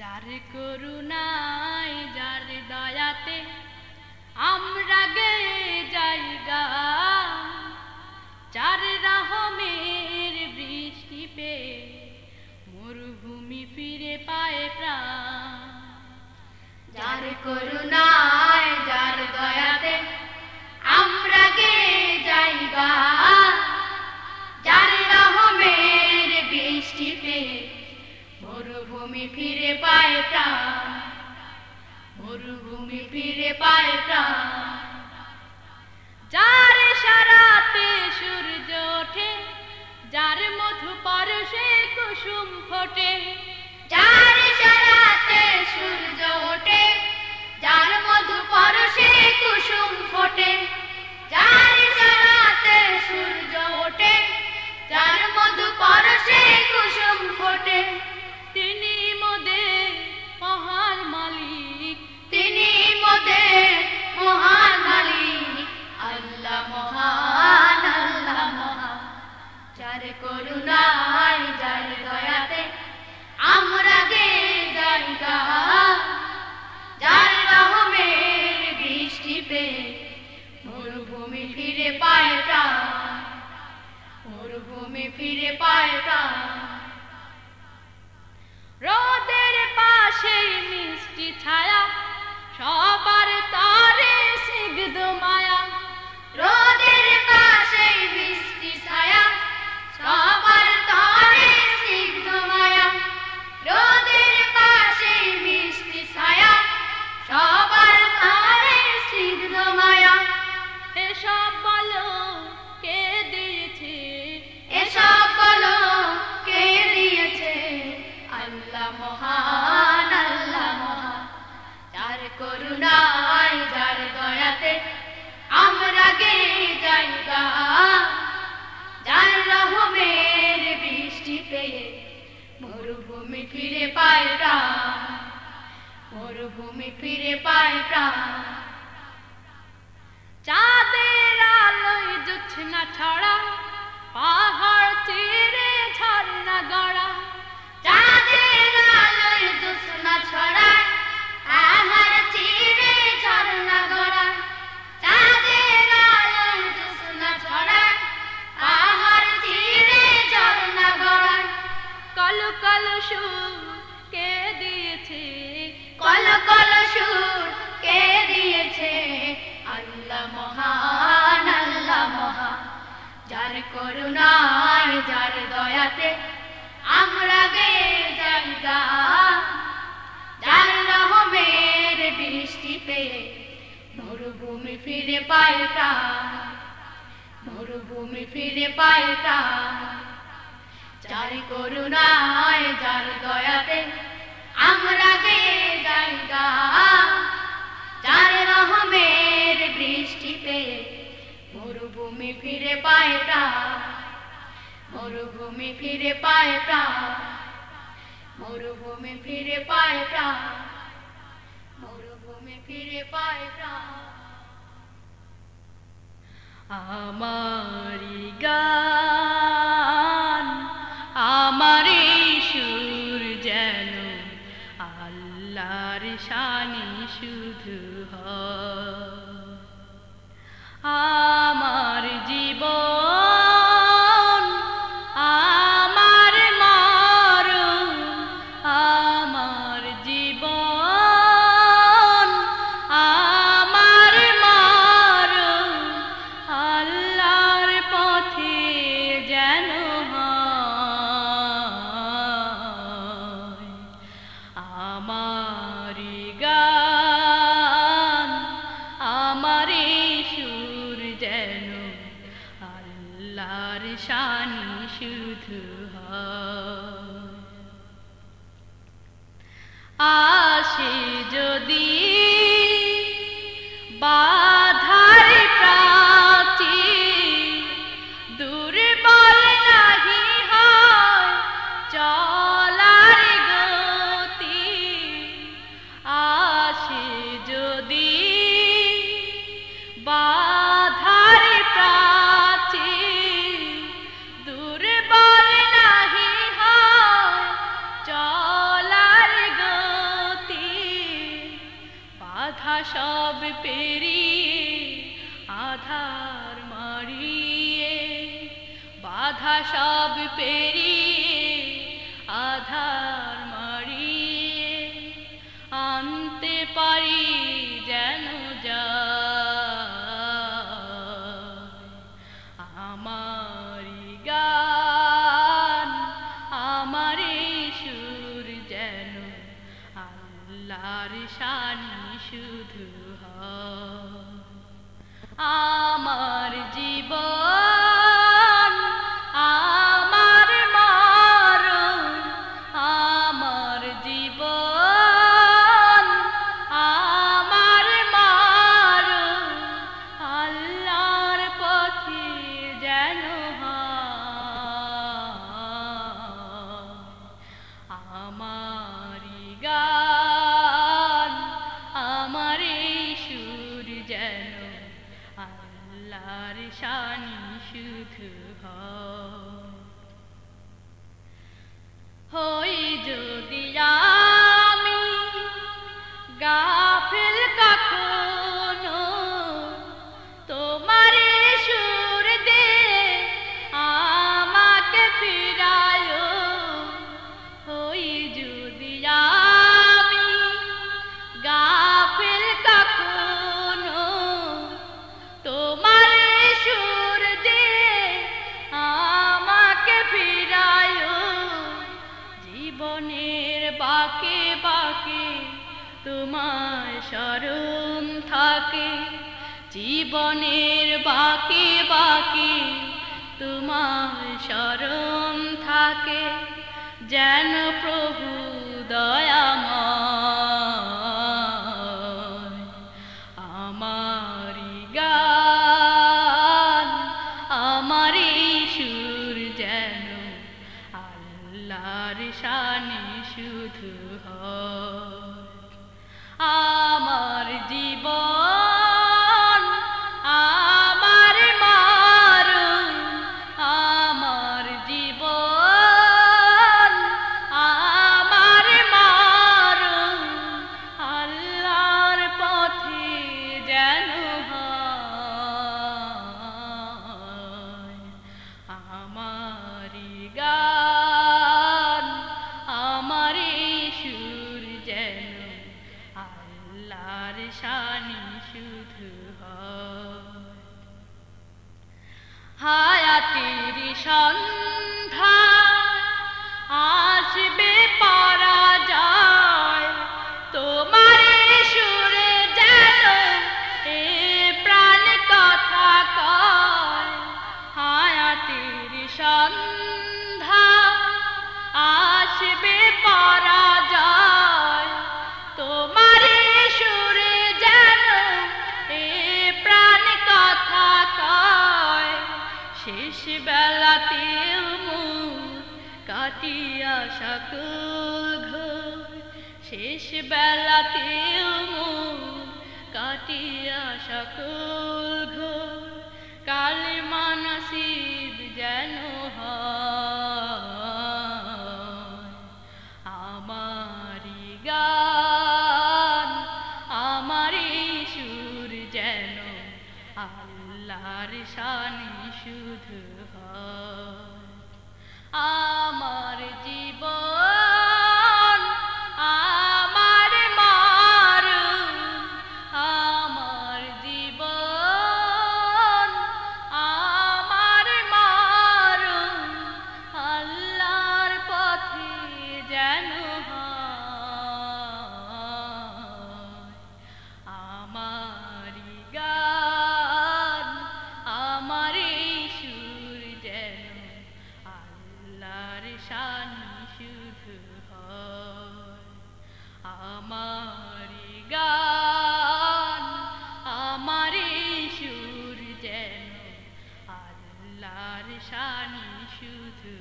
যার করুণায়, যার দয়াতে আমরা গে জায়গা চার রাহমের বৃষ্টি পে মরুভূমি ফিরে পায় প্রাণ। যার করুণা ফিরে পায় প্রাণ। Shut মরুভূমি ফিরে পায় প্রাণ। মরুভূমি ফিরে পায় প্রাণ। চাঁদের আলোয় জুছ না ছড়া কল কল সুর কে দিয়েছে? কল কল সুর কে দিয়েছে? আল্লাহ মহান আল্লাহ মহান যার করুণায়, যার দয়াতে আমরা গে যাই যার রহমের বৃষ্টিতে মরুভূমি ফিরে পাল্টা মরুভূমি ফিরে পাল্টা যার করুণায়, যার দয়াতে আমরা গে জায়গা, যার রহমের বৃষ্টিতে মরুভূমি ফিরে পায় মরুভূমি ফিরে পায় মরুভূমি ফিরে পায় মরুভূমি ফিরে পায় আমার দুর্বল নাহি গতি। বাধা সব পেরি আধার মারিয়ে বাধা সব পেরিয়ে আধার আর শানি শুধু হয়। আমার সুর যেন আল্লাহর শানি শুধু হই যদি আর তোমার স্মরণ থাকে জীবনের বাকি বাকি তোমার স্মরণ থাকে যেন প্র হায়াতির সন্ধ্যা ঘর শেষ বেলাতেও মন কাটিয়া সকল ঘর, কালে মানসিব যেন আমারি গান আমারি সুর যেন আল্লাহর শানি শুধু